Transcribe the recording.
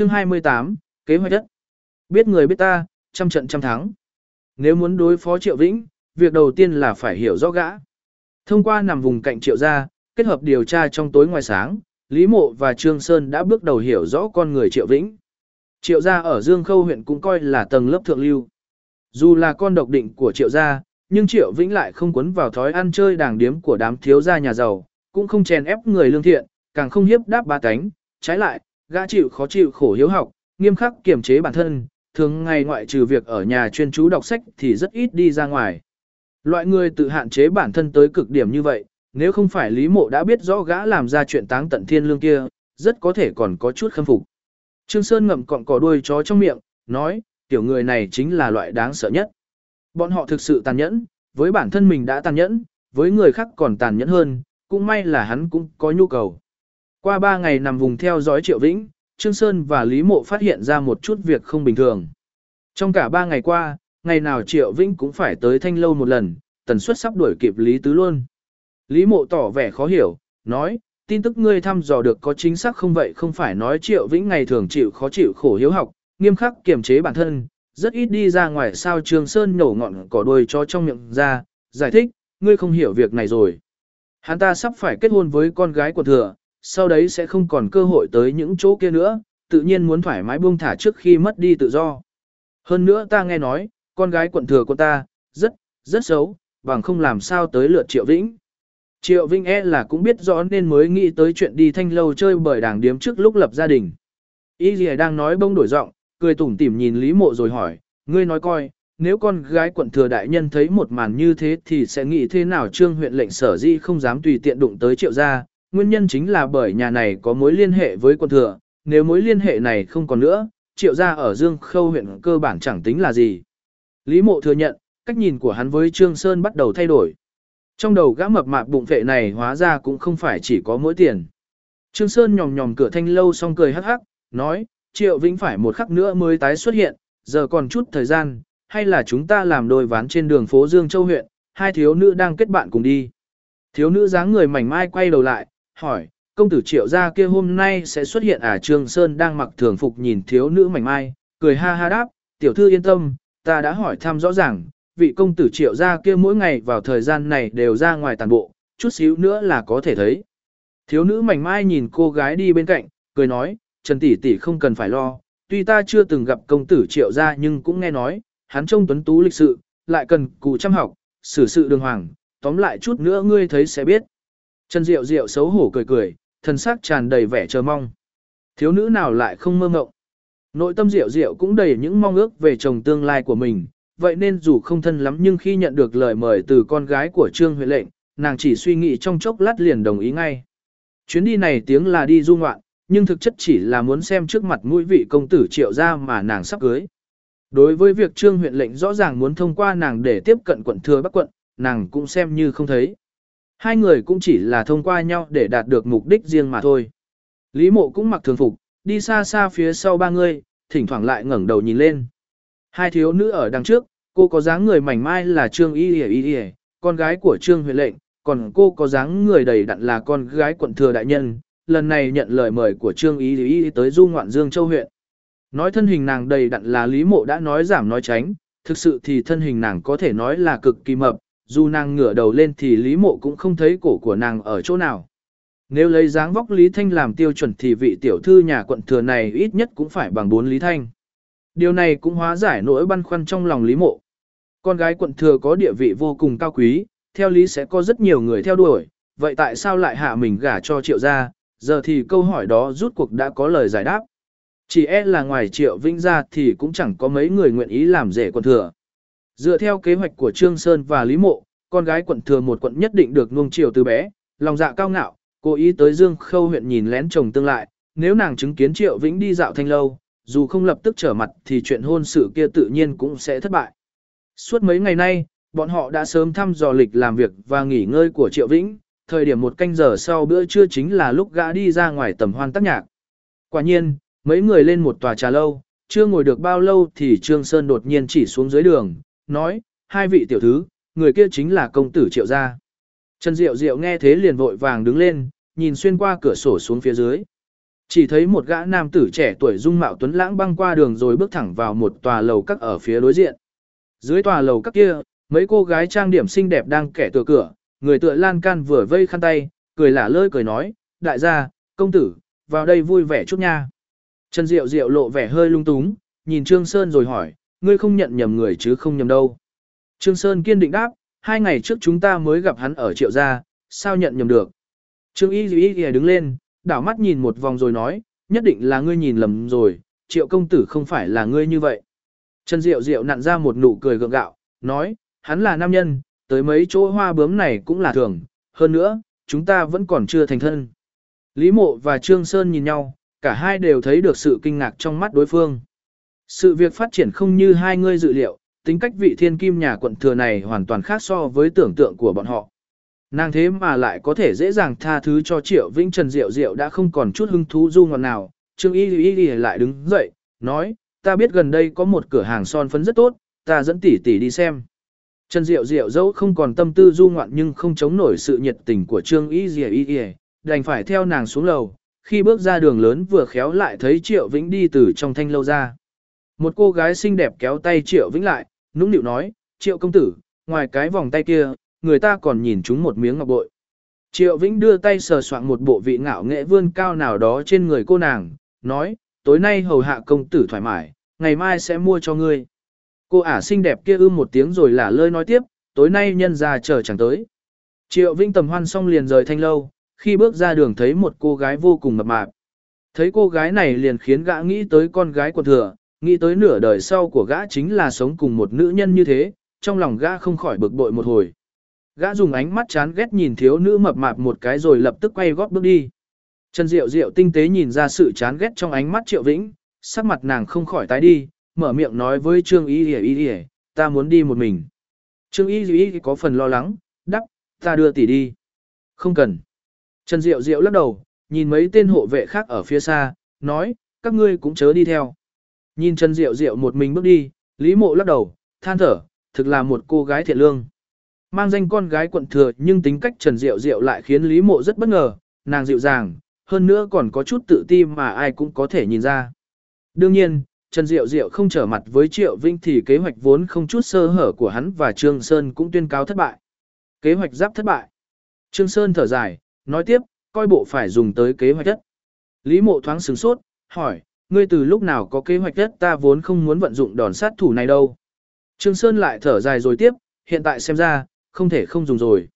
Chương 28, kế hoạch đất. Biết người biết ta, trăm trận trăm thắng. Nếu muốn đối phó Triệu Vĩnh, việc đầu tiên là phải hiểu rõ gã. Thông qua nằm vùng cạnh Triệu gia, kết hợp điều tra trong tối ngoài sáng, Lý Mộ và Trương Sơn đã bước đầu hiểu rõ con người Triệu Vĩnh. Triệu gia ở Dương Khâu huyện cũng coi là tầng lớp thượng lưu. Dù là con độc định của Triệu gia, nhưng Triệu Vĩnh lại không quấn vào thói ăn chơi đàng điếm của đám thiếu gia nhà giàu, cũng không chèn ép người lương thiện, càng không hiếp đáp ba cánh, trái lại, gã chịu khó chịu khổ hiếu học, nghiêm khắc kiềm chế bản thân, thường ngày ngoại trừ việc ở nhà chuyên chú đọc sách thì rất ít đi ra ngoài. Loại người tự hạn chế bản thân tới cực điểm như vậy, nếu không phải Lý Mộ đã biết rõ gã làm ra chuyện táng tận thiên lương kia, rất có thể còn có chút khâm phục. Trương Sơn ngậm cọng cỏ đuôi chó trong miệng, nói, tiểu người này chính là loại đáng sợ nhất. Bọn họ thực sự tàn nhẫn, với bản thân mình đã tàn nhẫn, với người khác còn tàn nhẫn hơn, cũng may là hắn cũng có nhu cầu. Qua 3 ngày nằm vùng theo dõi Triệu Vĩnh, Trương Sơn và Lý Mộ phát hiện ra một chút việc không bình thường. Trong cả 3 ngày qua, ngày nào Triệu Vĩnh cũng phải tới thanh lâu một lần, tần suất sắp đuổi kịp Lý Tứ luôn. Lý Mộ tỏ vẻ khó hiểu, nói, tin tức ngươi thăm dò được có chính xác không vậy không phải nói Triệu Vĩnh ngày thường chịu khó chịu khổ hiếu học, nghiêm khắc kiềm chế bản thân, rất ít đi ra ngoài sao Trương Sơn nổ ngọn cỏ đuôi cho trong miệng ra, giải thích, ngươi không hiểu việc này rồi. Hắn ta sắp phải kết hôn với con gái của thừa, sau đấy sẽ không còn cơ hội tới những chỗ kia nữa, tự nhiên muốn thoải mái buông thả trước khi mất đi tự do. Hơn nữa ta nghe nói, con gái quận thừa của ta, rất, rất xấu, bằng không làm sao tới lượt Triệu Vĩnh. Triệu Vĩnh e là cũng biết rõ nên mới nghĩ tới chuyện đi thanh lâu chơi bởi đảng điếm trước lúc lập gia đình. Y gì đang nói bông đổi giọng, cười tủm tỉm nhìn Lý Mộ rồi hỏi, ngươi nói coi, nếu con gái quận thừa đại nhân thấy một màn như thế thì sẽ nghĩ thế nào trương huyện lệnh sở di không dám tùy tiện đụng tới triệu gia, nguyên nhân chính là bởi nhà này có mối liên hệ với quân thừa, nếu mối liên hệ này không còn nữa, triệu gia ở Dương Khâu huyện cơ bản chẳng tính là gì. Lý mộ thừa nhận, cách nhìn của hắn với Trương Sơn bắt đầu thay đổi. Trong đầu gã mập mạp bụng vệ này hóa ra cũng không phải chỉ có mỗi tiền. Trương Sơn nhòm nhòm cửa thanh lâu xong cười hắc hắc, nói, Triệu Vĩnh phải một khắc nữa mới tái xuất hiện, giờ còn chút thời gian, hay là chúng ta làm đôi ván trên đường phố Dương Châu huyện, hai thiếu nữ đang kết bạn cùng đi. Thiếu nữ dáng người mảnh mai quay đầu lại, hỏi, công tử Triệu gia kia hôm nay sẽ xuất hiện à Trương Sơn đang mặc thường phục nhìn thiếu nữ mảnh mai, cười ha ha đáp, tiểu thư yên tâm, ta đã hỏi thăm rõ ràng, vị công tử Triệu gia kia mỗi ngày vào thời gian này đều ra ngoài tàn bộ, chút xíu nữa là có thể thấy. Thiếu nữ mảnh mai nhìn cô gái đi bên cạnh, cười nói, Trần tỷ tỷ không cần phải lo, tuy ta chưa từng gặp công tử triệu gia nhưng cũng nghe nói, hắn trông tuấn tú lịch sự, lại cần cù chăm học, xử sự đường hoàng, tóm lại chút nữa ngươi thấy sẽ biết. Trần Diệu Diệu xấu hổ cười cười, thần sắc tràn đầy vẻ chờ mong. Thiếu nữ nào lại không mơ mộng. Nội tâm Diệu Diệu cũng đầy những mong ước về chồng tương lai của mình, vậy nên dù không thân lắm nhưng khi nhận được lời mời từ con gái của Trương Huệ lệnh, nàng chỉ suy nghĩ trong chốc lát liền đồng ý ngay. Chuyến đi này tiếng là đi du ngoạn, nhưng thực chất chỉ là muốn xem trước mặt mũi vị công tử triệu gia mà nàng sắp cưới. Đối với việc trương huyện lệnh rõ ràng muốn thông qua nàng để tiếp cận quận thừa bắc quận, nàng cũng xem như không thấy. Hai người cũng chỉ là thông qua nhau để đạt được mục đích riêng mà thôi. Lý mộ cũng mặc thường phục, đi xa xa phía sau ba người, thỉnh thoảng lại ngẩng đầu nhìn lên. Hai thiếu nữ ở đằng trước, cô có dáng người mảnh mai là Trương Y Y Y, con gái của Trương Huệ lệnh, còn cô có dáng người đầy đặn là con gái quận thừa đại nhân, lần này nhận lời mời của Trương Y Y tới du ngoạn Dương Châu huyện. Nói thân hình nàng đầy đặn là Lý Mộ đã nói giảm nói tránh, thực sự thì thân hình nàng có thể nói là cực kỳ mập, dù nàng ngửa đầu lên thì Lý Mộ cũng không thấy cổ của nàng ở chỗ nào. Nếu lấy dáng vóc Lý Thanh làm tiêu chuẩn thì vị tiểu thư nhà quận thừa này ít nhất cũng phải bằng 4 Lý Thanh. Điều này cũng hóa giải nỗi băn khoăn trong lòng Lý Mộ. Con gái quận thừa có địa vị vô cùng cao quý, theo lý sẽ có rất nhiều người theo đuổi, vậy tại sao lại hạ mình gả cho triệu gia, giờ thì câu hỏi đó rút cuộc đã có lời giải đáp. Chỉ e là ngoài triệu vĩnh ra thì cũng chẳng có mấy người nguyện ý làm rể quận thừa. Dựa theo kế hoạch của Trương Sơn và Lý Mộ, con gái quận thừa một quận nhất định được nuông chiều từ bé, lòng dạ cao ngạo, cố ý tới Dương Khâu huyện nhìn lén chồng tương lại, nếu nàng chứng kiến Triệu Vĩnh đi dạo thanh lâu, dù không lập tức trở mặt thì chuyện hôn sự kia tự nhiên cũng sẽ thất bại. Suốt mấy ngày nay, bọn họ đã sớm thăm dò lịch làm việc và nghỉ ngơi của Triệu Vĩnh, thời điểm một canh giờ sau bữa trưa chính là lúc gã đi ra ngoài tầm hoan tác nhạc. Quả nhiên, mấy người lên một tòa trà lâu, chưa ngồi được bao lâu thì Trương Sơn đột nhiên chỉ xuống dưới đường, nói, hai vị tiểu thứ, người kia chính là công tử triệu gia. Trần Diệu Diệu nghe thế liền vội vàng đứng lên, nhìn xuyên qua cửa sổ xuống phía dưới. Chỉ thấy một gã nam tử trẻ tuổi dung mạo tuấn lãng băng qua đường rồi bước thẳng vào một tòa lầu các ở phía đối diện. Dưới tòa lầu các kia, mấy cô gái trang điểm xinh đẹp đang kẻ tựa cửa, người tựa lan can vừa vây khăn tay, cười lả lơi cười nói, đại gia, công tử, vào đây vui vẻ chút nha. Trần Diệu Diệu lộ vẻ hơi lung túng, nhìn Trương Sơn rồi hỏi, ngươi không nhận nhầm người chứ không nhầm đâu. Trương Sơn kiên định đáp, hai ngày trước chúng ta mới gặp hắn ở triệu gia, sao nhận nhầm được. Trương Y Duy Y đứng lên, đảo mắt nhìn một vòng rồi nói, nhất định là ngươi nhìn lầm rồi, triệu công tử không phải là ngươi như vậy. Trần Diệu Diệu nặn ra một nụ cười gượng gạo, nói, hắn là nam nhân, tới mấy chỗ hoa bướm này cũng là thường, hơn nữa, chúng ta vẫn còn chưa thành thân. Lý Mộ và Trương Sơn nhìn nhau, cả hai đều thấy được sự kinh ngạc trong mắt đối phương. Sự việc phát triển không như hai người dự liệu, tính cách vị thiên kim nhà quận thừa này hoàn toàn khác so với tưởng tượng của bọn họ. Nàng thế mà lại có thể dễ dàng tha thứ cho Triệu Vĩnh Trần Diệu Diệu đã không còn chút hứng thú du ngọt nào. Trương Y Y Y lại đứng dậy, nói, ta biết gần đây có một cửa hàng son phấn rất tốt, ta dẫn tỷ tỷ đi xem. Trần Diệu Diệu dẫu không còn tâm tư du ngoạn nhưng không chống nổi sự nhiệt tình của Trương Y Y Y, đành phải theo nàng xuống lầu. Khi bước ra đường lớn vừa khéo lại thấy Triệu Vĩnh đi từ trong thanh lâu ra. Một cô gái xinh đẹp kéo tay Triệu Vĩnh lại, nũng nịu nói, Triệu công tử, ngoài cái vòng tay kia, người ta còn nhìn chúng một miếng ngọc bội. Triệu Vĩnh đưa tay sờ soạn một bộ vị ngạo nghệ vươn cao nào đó trên người cô nàng, nói, tối nay hầu hạ công tử thoải mái, ngày mai sẽ mua cho ngươi. Cô ả xinh đẹp kia ưm một tiếng rồi lả lơi nói tiếp, tối nay nhân ra chờ chẳng tới. Triệu Vĩnh tầm hoan xong liền rời thanh lâu, khi bước ra đường thấy một cô gái vô cùng mập mạp. Thấy cô gái này liền khiến gã nghĩ tới con gái của thừa, nghĩ tới nửa đời sau của gã chính là sống cùng một nữ nhân như thế, trong lòng gã không khỏi bực bội một hồi. Gã dùng ánh mắt chán ghét nhìn thiếu nữ mập mạp một cái rồi lập tức quay gót bước đi. Trần Diệu Diệu tinh tế nhìn ra sự chán ghét trong ánh mắt Triệu Vĩnh, sắc mặt nàng không khỏi tái đi, mở miệng nói với Trương Y Y Y Y, ta muốn đi một mình. Trương Y Y có phần lo lắng, đắp, ta đưa tỷ đi. Không cần. Trần Diệu Diệu lắc đầu, nhìn mấy tên hộ vệ khác ở phía xa, nói, các ngươi cũng chớ đi theo. Nhìn Trần Diệu Diệu một mình bước đi, Lý Mộ lắc đầu, than thở, thực là một cô gái thiện lương. Mang danh con gái quận thừa nhưng tính cách Trần Diệu Diệu lại khiến Lý Mộ rất bất ngờ, nàng dịu dàng, hơn nữa còn có chút tự ti mà ai cũng có thể nhìn ra. Đương nhiên, Trần Diệu Diệu không trở mặt với Triệu Vinh thì kế hoạch vốn không chút sơ hở của hắn và Trương Sơn cũng tuyên cáo thất bại. Kế hoạch giáp thất bại. Trương Sơn thở dài, nói tiếp, coi bộ phải dùng tới kế hoạch đất. Lý Mộ thoáng sửng sốt, hỏi, ngươi từ lúc nào có kế hoạch đất ta vốn không muốn vận dụng đòn sát thủ này đâu. Trương Sơn lại thở dài rồi tiếp, hiện tại xem ra, không thể không dùng rồi.